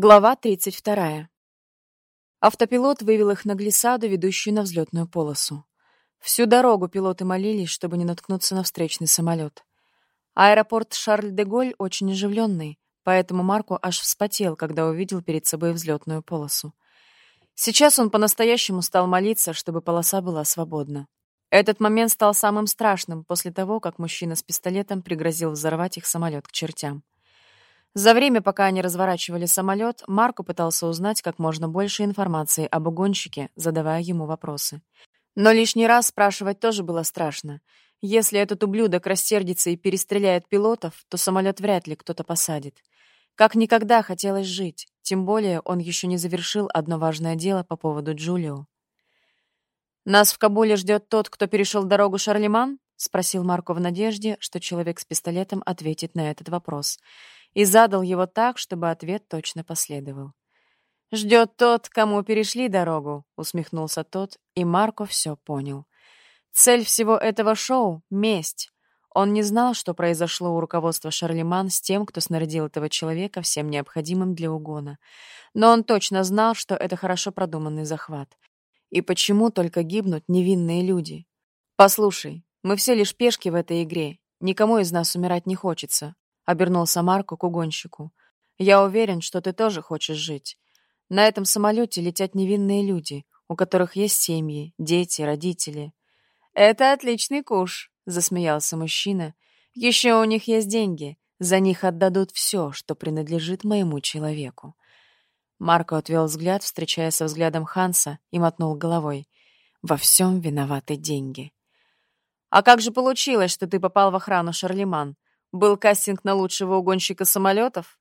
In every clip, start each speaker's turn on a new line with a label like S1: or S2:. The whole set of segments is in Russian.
S1: Глава 32. Автопилот вывел их на глиссаду, ведущую на взлетную полосу. Всю дорогу пилоты молились, чтобы не наткнуться на встречный самолет. Аэропорт Шарль-де-Голь очень оживленный, поэтому Марко аж вспотел, когда увидел перед собой взлетную полосу. Сейчас он по-настоящему стал молиться, чтобы полоса была свободна. Этот момент стал самым страшным после того, как мужчина с пистолетом пригрозил взорвать их самолет к чертям. За время, пока они разворачивали самолет, Марко пытался узнать как можно больше информации об угонщике, задавая ему вопросы. Но лишний раз спрашивать тоже было страшно. Если этот ублюдок рассердится и перестреляет пилотов, то самолет вряд ли кто-то посадит. Как никогда хотелось жить, тем более он еще не завершил одно важное дело по поводу Джулио. «Нас в Кабуле ждет тот, кто перешел дорогу Шарлеман?» — спросил Марко в надежде, что человек с пистолетом ответит на этот вопрос — и задал его так, чтобы ответ точно последовал. «Ждет тот, кому перешли дорогу», — усмехнулся тот, и Марко все понял. Цель всего этого шоу — месть. Он не знал, что произошло у руководства Шарлеман с тем, кто снарядил этого человека всем необходимым для угона. Но он точно знал, что это хорошо продуманный захват. И почему только гибнут невинные люди? «Послушай, мы все лишь пешки в этой игре. Никому из нас умирать не хочется обернулся Марко к угонщику. Я уверен, что ты тоже хочешь жить. На этом самолете летят невинные люди, у которых есть семьи, дети, родители. Это отличный куш, засмеялся мужчина. Еще у них есть деньги. За них отдадут все, что принадлежит моему человеку. Марко отвел взгляд, встречаясь со взглядом Ханса, и мотнул головой. Во всем виноваты деньги. А как же получилось, что ты попал в охрану Шарлеман? Был кастинг на лучшего угонщика самолетов?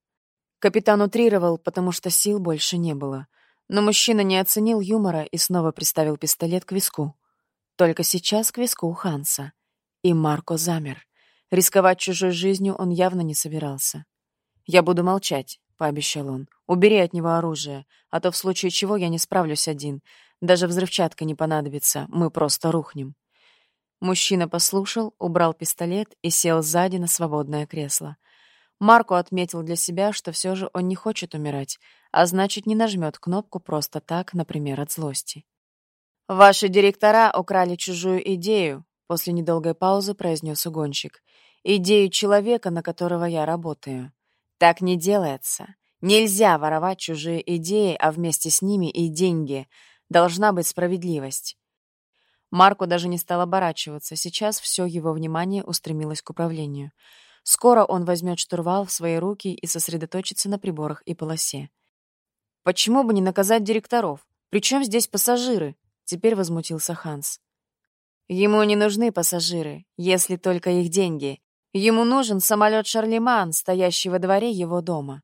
S1: Капитан утрировал, потому что сил больше не было. Но мужчина не оценил юмора и снова приставил пистолет к виску. Только сейчас к виску Ханса. И Марко замер. Рисковать чужой жизнью он явно не собирался. «Я буду молчать», — пообещал он. «Убери от него оружие, а то в случае чего я не справлюсь один. Даже взрывчатка не понадобится, мы просто рухнем». Мужчина послушал, убрал пистолет и сел сзади на свободное кресло. Марко отметил для себя, что все же он не хочет умирать, а значит, не нажмет кнопку просто так, например, от злости. «Ваши директора украли чужую идею», — после недолгой паузы произнес угонщик. «Идею человека, на которого я работаю. Так не делается. Нельзя воровать чужие идеи, а вместе с ними и деньги. Должна быть справедливость. Марко даже не стал оборачиваться. Сейчас все его внимание устремилось к управлению. Скоро он возьмет штурвал в свои руки и сосредоточится на приборах и полосе. «Почему бы не наказать директоров? Причем здесь пассажиры?» Теперь возмутился Ханс. «Ему не нужны пассажиры, если только их деньги. Ему нужен самолет Шарлеман, стоящий во дворе его дома».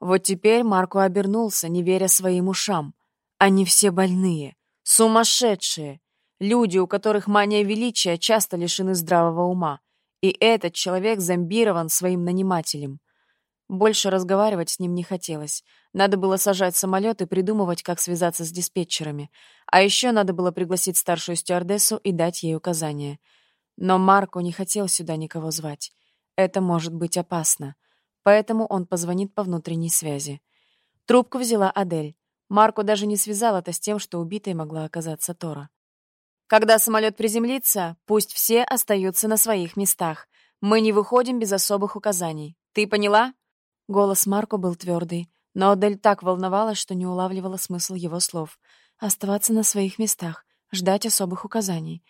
S1: Вот теперь Марко обернулся, не веря своим ушам. Они все больные, сумасшедшие. Люди, у которых мания величия, часто лишены здравого ума. И этот человек зомбирован своим нанимателем. Больше разговаривать с ним не хотелось. Надо было сажать самолет и придумывать, как связаться с диспетчерами. А еще надо было пригласить старшую стюардессу и дать ей указания. Но Марко не хотел сюда никого звать. Это может быть опасно. Поэтому он позвонит по внутренней связи. Трубку взяла Адель. Марко даже не связал это с тем, что убитой могла оказаться Тора. Когда самолет приземлится, пусть все остаются на своих местах. Мы не выходим без особых указаний. Ты поняла?» Голос Марко был твердый, но Адель так волновалась, что не улавливала смысл его слов. «Оставаться на своих местах, ждать особых указаний.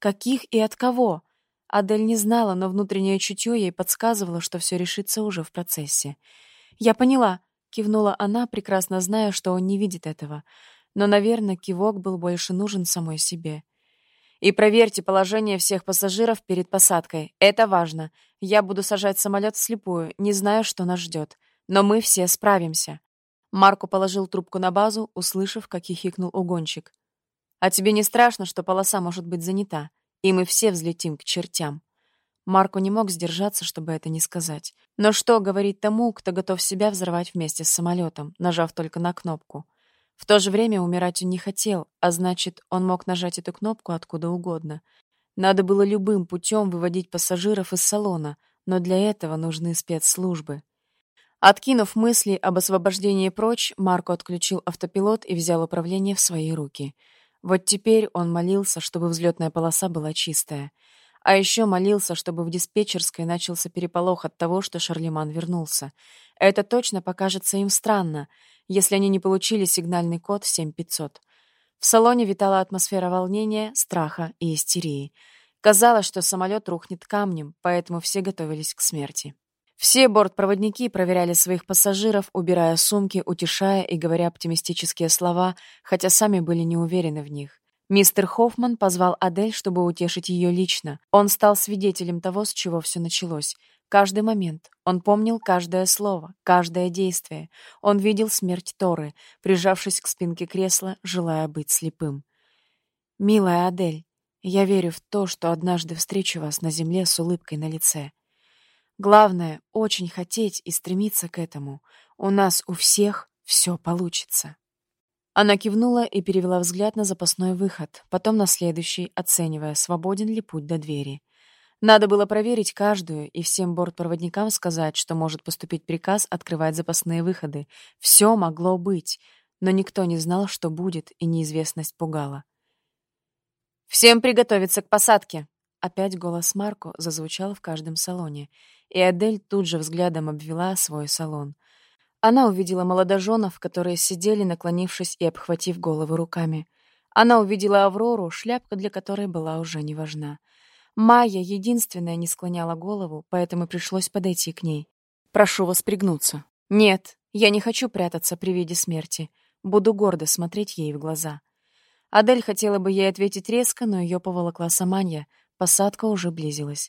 S1: Каких и от кого?» Адель не знала, но внутреннее чутье ей подсказывало, что все решится уже в процессе. «Я поняла», — кивнула она, прекрасно зная, что он не видит этого. Но, наверное, кивок был больше нужен самой себе. И проверьте положение всех пассажиров перед посадкой. Это важно. Я буду сажать самолет вслепую, не знаю, что нас ждет. Но мы все справимся». Марко положил трубку на базу, услышав, как хихикнул угонщик. «А тебе не страшно, что полоса может быть занята, и мы все взлетим к чертям?» Марко не мог сдержаться, чтобы это не сказать. Но что говорить тому, кто готов себя взорвать вместе с самолетом, нажав только на кнопку? В то же время умирать он не хотел, а значит, он мог нажать эту кнопку откуда угодно. Надо было любым путем выводить пассажиров из салона, но для этого нужны спецслужбы. Откинув мысли об освобождении прочь, Марко отключил автопилот и взял управление в свои руки. Вот теперь он молился, чтобы взлетная полоса была чистая. А еще молился, чтобы в диспетчерской начался переполох от того, что Шарлеман вернулся. Это точно покажется им странно, если они не получили сигнальный код 7500. В салоне витала атмосфера волнения, страха и истерии. Казалось, что самолет рухнет камнем, поэтому все готовились к смерти. Все бортпроводники проверяли своих пассажиров, убирая сумки, утешая и говоря оптимистические слова, хотя сами были не уверены в них. Мистер Хоффман позвал Адель, чтобы утешить ее лично. Он стал свидетелем того, с чего все началось. Каждый момент. Он помнил каждое слово, каждое действие. Он видел смерть Торы, прижавшись к спинке кресла, желая быть слепым. «Милая Адель, я верю в то, что однажды встречу вас на земле с улыбкой на лице. Главное — очень хотеть и стремиться к этому. У нас у всех все получится». Она кивнула и перевела взгляд на запасной выход, потом на следующий, оценивая, свободен ли путь до двери. Надо было проверить каждую и всем бортпроводникам сказать, что может поступить приказ открывать запасные выходы. Все могло быть, но никто не знал, что будет, и неизвестность пугала. «Всем приготовиться к посадке!» Опять голос Марко зазвучал в каждом салоне, и Адель тут же взглядом обвела свой салон. Она увидела молодоженов, которые сидели, наклонившись и обхватив головы руками. Она увидела Аврору, шляпка для которой была уже не важна. Майя единственная не склоняла голову, поэтому пришлось подойти к ней. «Прошу вас пригнуться». «Нет, я не хочу прятаться при виде смерти. Буду гордо смотреть ей в глаза». Адель хотела бы ей ответить резко, но ее поволокла Саманья. Посадка уже близилась.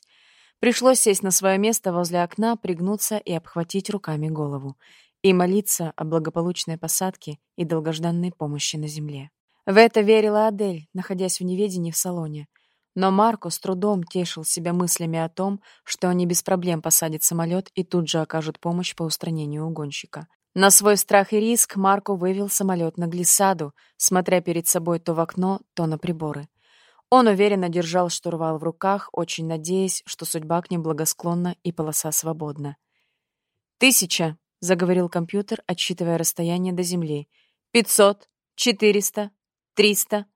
S1: Пришлось сесть на свое место возле окна, пригнуться и обхватить руками голову и молиться о благополучной посадке и долгожданной помощи на земле. В это верила Адель, находясь в неведении в салоне. Но Марко с трудом тешил себя мыслями о том, что они без проблем посадят самолет и тут же окажут помощь по устранению угонщика. На свой страх и риск Марко вывел самолет на глиссаду, смотря перед собой то в окно, то на приборы. Он уверенно держал штурвал в руках, очень надеясь, что судьба к ним благосклонна и полоса свободна. «Тысяча!» — заговорил компьютер, отсчитывая расстояние до Земли. «Пятьсот! Четыреста! Триста!»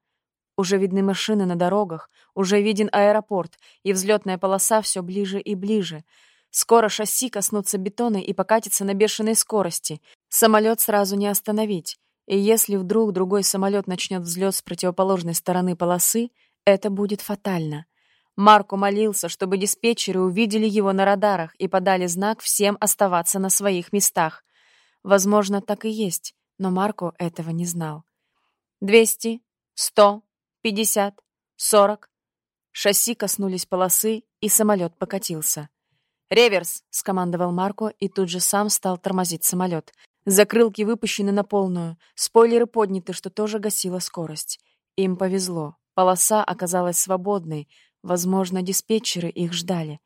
S1: Уже видны машины на дорогах, уже виден аэропорт, и взлетная полоса все ближе и ближе. Скоро шасси коснутся бетона и покатится на бешеной скорости. Самолет сразу не остановить. И если вдруг другой самолет начнет взлет с противоположной стороны полосы, это будет фатально. Марко молился, чтобы диспетчеры увидели его на радарах и подали знак всем оставаться на своих местах. Возможно, так и есть, но Марко этого не знал. «Двести, сто, пятьдесят, сорок». Шасси коснулись полосы, и самолет покатился. «Реверс!» — скомандовал Марко и тут же сам стал тормозить самолет. Закрылки выпущены на полную, спойлеры подняты, что тоже гасило скорость. Им повезло. Полоса оказалась свободной, Возможно, диспетчеры их ждали.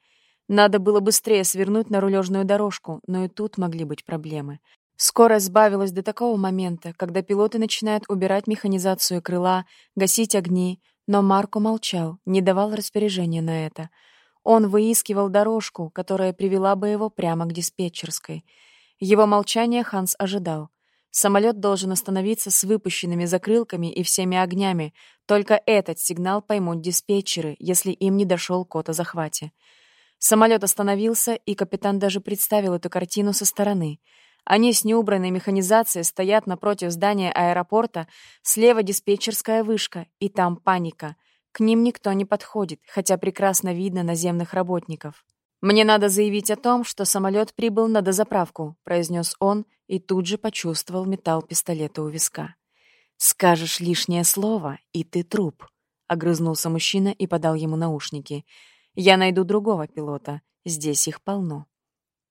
S1: Надо было быстрее свернуть на рулежную дорожку, но и тут могли быть проблемы. Скорость сбавилась до такого момента, когда пилоты начинают убирать механизацию крыла, гасить огни, но Марко молчал, не давал распоряжения на это. Он выискивал дорожку, которая привела бы его прямо к диспетчерской. Его молчание Ханс ожидал. Самолет должен остановиться с выпущенными закрылками и всеми огнями. Только этот сигнал поймут диспетчеры, если им не дошел код о захвате. Самолет остановился, и капитан даже представил эту картину со стороны. Они с неубранной механизацией стоят напротив здания аэропорта, слева диспетчерская вышка, и там паника. К ним никто не подходит, хотя прекрасно видно наземных работников. «Мне надо заявить о том, что самолет прибыл на дозаправку», — произнес он и тут же почувствовал металл пистолета у виска. «Скажешь лишнее слово, и ты труп», — огрызнулся мужчина и подал ему наушники. «Я найду другого пилота. Здесь их полно».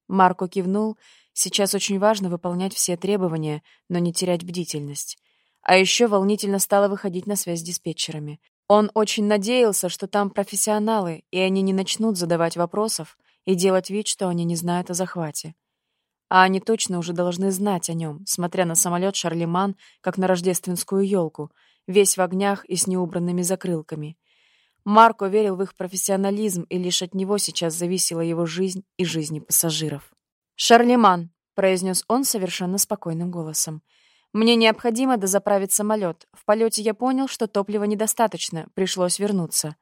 S1: Марко кивнул. Сейчас очень важно выполнять все требования, но не терять бдительность. А еще волнительно стало выходить на связь с диспетчерами. Он очень надеялся, что там профессионалы, и они не начнут задавать вопросов и делать вид, что они не знают о захвате. А они точно уже должны знать о нем, смотря на самолет Шарлеман, как на рождественскую елку, весь в огнях и с неубранными закрылками. Марко верил в их профессионализм, и лишь от него сейчас зависела его жизнь и жизни пассажиров. «Шарлеман», произнес он совершенно спокойным голосом. «Мне необходимо дозаправить самолет. В полете я понял, что топлива недостаточно, пришлось вернуться».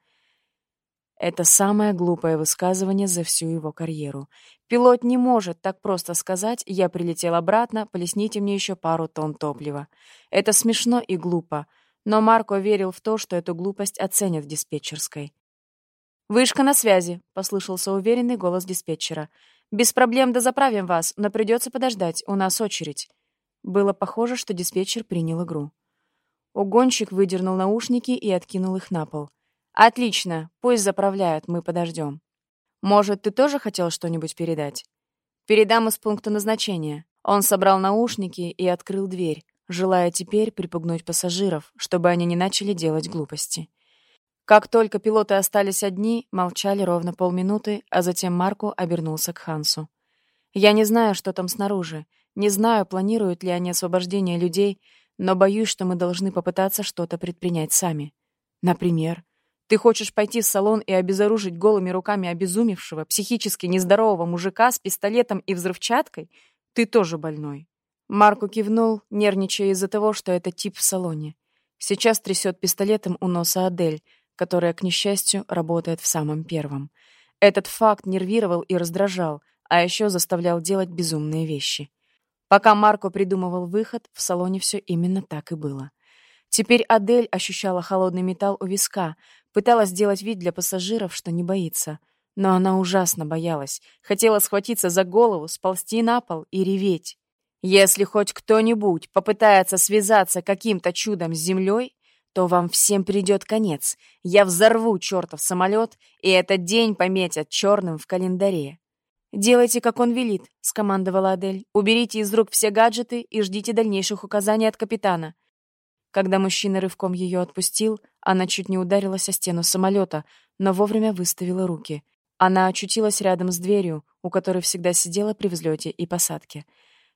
S1: Это самое глупое высказывание за всю его карьеру. Пилот не может так просто сказать «я прилетел обратно, полесните мне еще пару тонн топлива». Это смешно и глупо, но Марко верил в то, что эту глупость оценят в диспетчерской. «Вышка на связи», — послышался уверенный голос диспетчера. «Без проблем дозаправим вас, но придется подождать, у нас очередь». Было похоже, что диспетчер принял игру. Угонщик выдернул наушники и откинул их на пол. «Отлично, пусть заправляют, мы подождем. Может, ты тоже хотел что-нибудь передать?» «Передам из пункта назначения». Он собрал наушники и открыл дверь, желая теперь припугнуть пассажиров, чтобы они не начали делать глупости. Как только пилоты остались одни, молчали ровно полминуты, а затем Марко обернулся к Хансу. «Я не знаю, что там снаружи, не знаю, планируют ли они освобождение людей, но боюсь, что мы должны попытаться что-то предпринять сами. Например, ты хочешь пойти в салон и обезоружить голыми руками обезумевшего, психически нездорового мужика с пистолетом и взрывчаткой? Ты тоже больной». Марко кивнул, нервничая из-за того, что это тип в салоне. Сейчас трясет пистолетом у носа Адель, которая, к несчастью, работает в самом первом. Этот факт нервировал и раздражал, а еще заставлял делать безумные вещи. Пока Марко придумывал выход, в салоне все именно так и было. Теперь Адель ощущала холодный металл у виска, пыталась сделать вид для пассажиров, что не боится. Но она ужасно боялась, хотела схватиться за голову, сползти на пол и реветь. Если хоть кто-нибудь попытается связаться каким-то чудом с землей, то вам всем придет конец. Я взорву чертов самолет, и этот день пометят черным в календаре. «Делайте, как он велит», — скомандовала Адель. «Уберите из рук все гаджеты и ждите дальнейших указаний от капитана». Когда мужчина рывком ее отпустил, она чуть не ударилась о стену самолета, но вовремя выставила руки. Она очутилась рядом с дверью, у которой всегда сидела при взлете и посадке.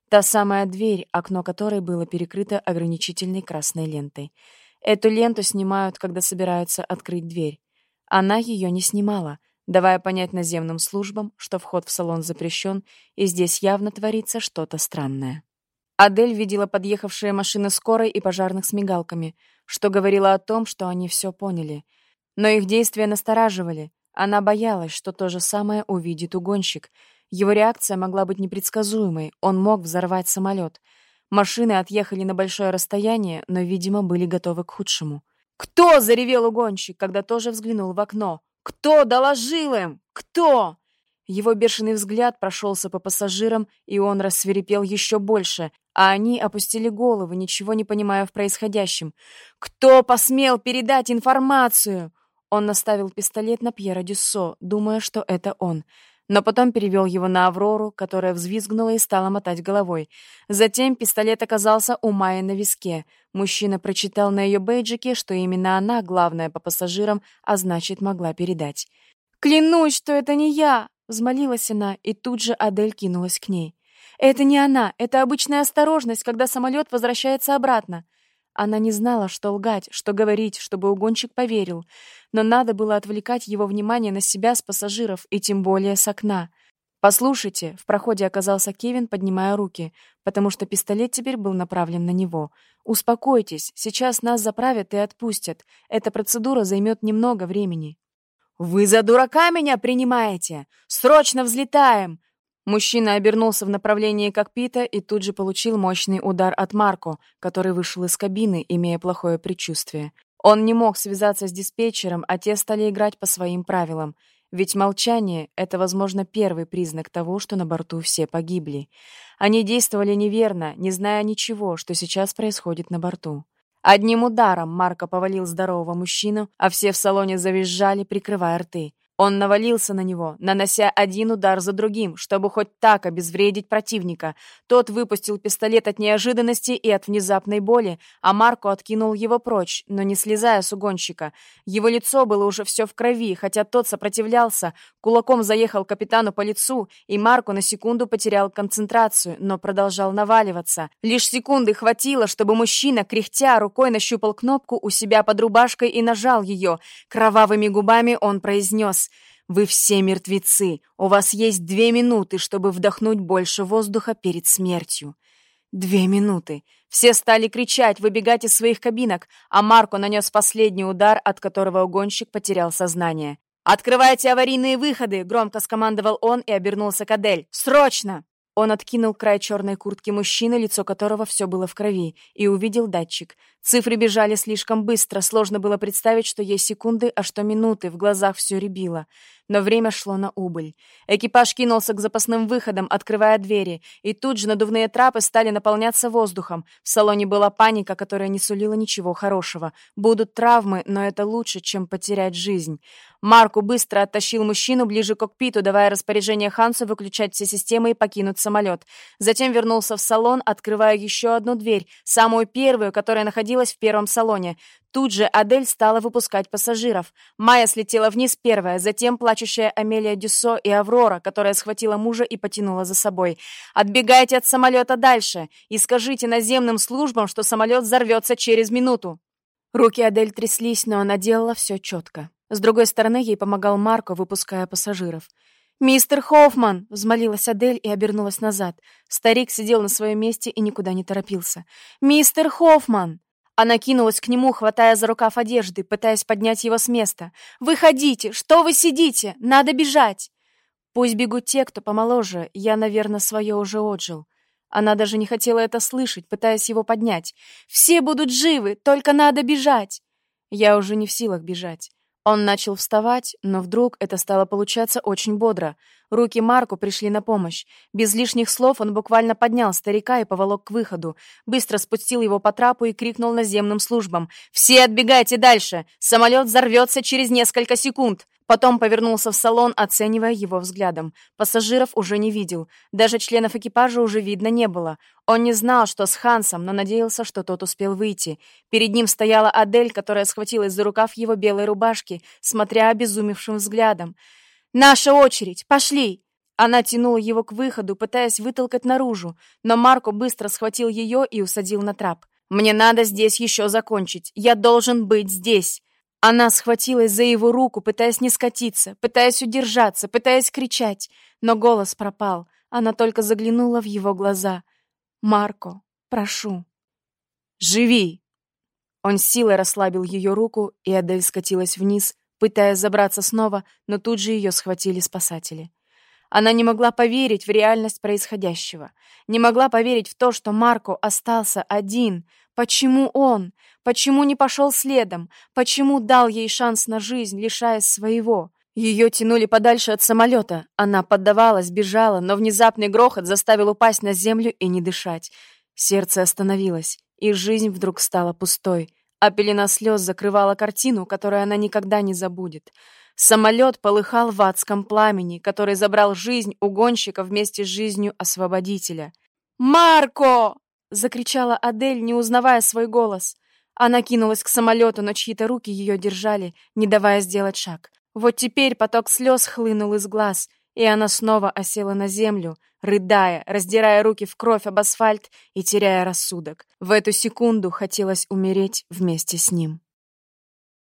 S1: Та самая дверь, окно которой было перекрыто ограничительной красной лентой. Эту ленту снимают, когда собираются открыть дверь. Она ее не снимала, давая понять наземным службам, что вход в салон запрещен, и здесь явно творится что-то странное. Адель видела подъехавшие машины скорой и пожарных с мигалками, что говорило о том, что они все поняли. Но их действия настораживали. Она боялась, что то же самое увидит угонщик. Его реакция могла быть непредсказуемой, он мог взорвать самолет. Машины отъехали на большое расстояние, но, видимо, были готовы к худшему. «Кто?» — заревел угонщик, когда тоже взглянул в окно. Кто доложил им? Кто? Его бешеный взгляд прошелся по пассажирам, и он рассверепел еще больше, а они опустили головы, ничего не понимая в происходящем. «Кто посмел передать информацию?» Он наставил пистолет на Пьера Дюссо, думая, что это он но потом перевел его на Аврору, которая взвизгнула и стала мотать головой. Затем пистолет оказался у Майи на виске. Мужчина прочитал на ее бейджике, что именно она главная по пассажирам, а значит, могла передать. «Клянусь, что это не я!» — взмолилась она, и тут же Адель кинулась к ней. «Это не она, это обычная осторожность, когда самолет возвращается обратно. Она не знала, что лгать, что говорить, чтобы угонщик поверил, но надо было отвлекать его внимание на себя с пассажиров и тем более с окна. «Послушайте», — в проходе оказался Кевин, поднимая руки, потому что пистолет теперь был направлен на него. «Успокойтесь, сейчас нас заправят и отпустят. Эта процедура займет немного времени». «Вы за дурака меня принимаете? Срочно взлетаем!» Мужчина обернулся в направлении кокпита и тут же получил мощный удар от Марко, который вышел из кабины, имея плохое предчувствие. Он не мог связаться с диспетчером, а те стали играть по своим правилам. Ведь молчание — это, возможно, первый признак того, что на борту все погибли. Они действовали неверно, не зная ничего, что сейчас происходит на борту. Одним ударом Марко повалил здорового мужчину, а все в салоне завизжали, прикрывая рты. Он навалился на него, нанося один удар за другим, чтобы хоть так обезвредить противника. Тот выпустил пистолет от неожиданности и от внезапной боли, а Марко откинул его прочь, но не слезая с угонщика. Его лицо было уже все в крови, хотя тот сопротивлялся, кулаком заехал капитану по лицу, и Марко на секунду потерял концентрацию, но продолжал наваливаться. Лишь секунды хватило, чтобы мужчина, кряхтя, рукой нащупал кнопку у себя под рубашкой и нажал ее. Кровавыми губами он произнес Вы все мертвецы. У вас есть две минуты, чтобы вдохнуть больше воздуха перед смертью. Две минуты. Все стали кричать, выбегать из своих кабинок, а Марко нанес последний удар, от которого угонщик потерял сознание. «Открывайте аварийные выходы!» — громко скомандовал он и обернулся к Адель. «Срочно!» Он откинул край черной куртки мужчины, лицо которого все было в крови, и увидел датчик. Цифры бежали слишком быстро, сложно было представить, что есть секунды, а что минуты, в глазах все рябило. Но время шло на убыль. Экипаж кинулся к запасным выходам, открывая двери, и тут же надувные трапы стали наполняться воздухом. В салоне была паника, которая не сулила ничего хорошего. Будут травмы, но это лучше, чем потерять жизнь. Марку быстро оттащил мужчину ближе к кокпиту, давая распоряжение Хансу выключать все системы и покинуть самолет. Затем вернулся в салон, открывая еще одну дверь, самую первую, которая находилась в первом салоне. Тут же Адель стала выпускать пассажиров. Майя слетела вниз первая, затем плачущая Амелия Дюссо и Аврора, которая схватила мужа и потянула за собой. «Отбегайте от самолета дальше и скажите наземным службам, что самолет взорвется через минуту». Руки Адель тряслись, но она делала все четко. С другой стороны ей помогал Марко, выпуская пассажиров. «Мистер Хоффман!» — взмолилась Адель и обернулась назад. Старик сидел на своем месте и никуда не торопился. «Мистер Хоффман!» Она кинулась к нему, хватая за рукав одежды, пытаясь поднять его с места. «Выходите! Что вы сидите? Надо бежать!» «Пусть бегут те, кто помоложе. Я, наверное, свое уже отжил». Она даже не хотела это слышать, пытаясь его поднять. «Все будут живы, только надо бежать!» Я уже не в силах бежать. Он начал вставать, но вдруг это стало получаться очень бодро. Руки Марку пришли на помощь. Без лишних слов он буквально поднял старика и поволок к выходу. Быстро спустил его по трапу и крикнул наземным службам. «Все отбегайте дальше! Самолет взорвется через несколько секунд!» Потом повернулся в салон, оценивая его взглядом. Пассажиров уже не видел. Даже членов экипажа уже видно не было. Он не знал, что с Хансом, но надеялся, что тот успел выйти. Перед ним стояла Адель, которая схватилась за рукав его белой рубашки, смотря обезумевшим взглядом. «Наша очередь! Пошли!» Она тянула его к выходу, пытаясь вытолкать наружу, но Марко быстро схватил ее и усадил на трап. «Мне надо здесь еще закончить. Я должен быть здесь!» Она схватилась за его руку, пытаясь не скатиться, пытаясь удержаться, пытаясь кричать, но голос пропал. Она только заглянула в его глаза. «Марко, прошу, живи!» Он силой расслабил ее руку, и Адель скатилась вниз, пытаясь забраться снова, но тут же ее схватили спасатели. Она не могла поверить в реальность происходящего. Не могла поверить в то, что Марко остался один. Почему он? Почему не пошел следом? Почему дал ей шанс на жизнь, лишаясь своего? Ее тянули подальше от самолета. Она поддавалась, бежала, но внезапный грохот заставил упасть на землю и не дышать. Сердце остановилось, и жизнь вдруг стала пустой, а пелена слез закрывала картину, которую она никогда не забудет. Самолет полыхал в адском пламени, который забрал жизнь угонщика вместе с жизнью освободителя. «Марко!» — закричала Адель, не узнавая свой голос. Она кинулась к самолету, но чьи-то руки ее держали, не давая сделать шаг. Вот теперь поток слез хлынул из глаз, и она снова осела на землю, рыдая, раздирая руки в кровь об асфальт и теряя рассудок. В эту секунду хотелось умереть вместе с ним.